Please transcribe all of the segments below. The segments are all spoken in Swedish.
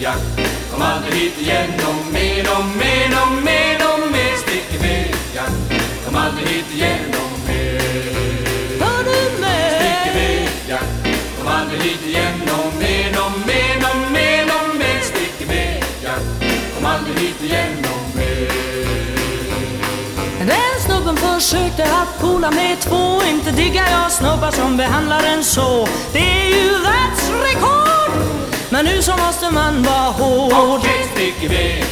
Jack Kom aldrig hit igen och mer och mer och mer och mer Stick Kom aldrig hit igen och mer Hör du mig? Stick Kom aldrig hit igen och mer och mer och mer och mer Stick Kom aldrig hit igen och mer Den snubben försökte att pola med två Inte diggar jag snubbar som behandlar en så. Det är ju måste man vara hård. Okej, stick iväg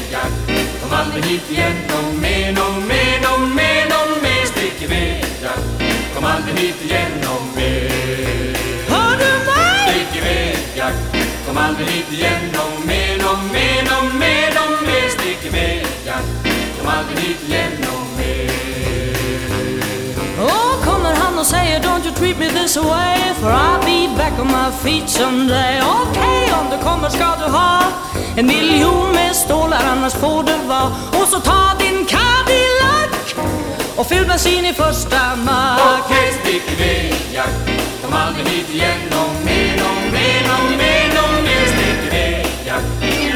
Kom aldrig hit igen. Och mer och mer och mer och mer Stick iväg Kom aldrig hit igen. Och mer Hör du mig? Stick iväg Kom aldrig hit igen. Och mer och mer och mer och mer Stick iväg Kom aldrig hit igen. Och mer Och kommer han och säger Don't you treat me this way For I'll be back on my feet someday. Om du kommer ska du ha. En miljon med stålar annars får det vara. Och så ta din Cadillac Och fyll bensin i första mack. Okej, stick iväg Jack Kom aldrig hit igen. Och mer och mer och mer och mer. Stick iväg Jack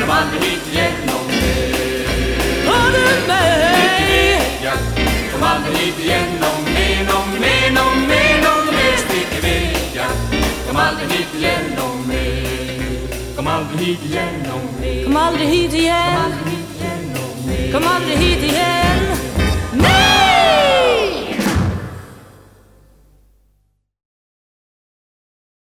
Kom aldrig hit igen. Och mer. Hör du mig? Jack Kom aldrig hit igen aldrig hit igen mer Kom aldrig hit igen. Kom aldrig hit igen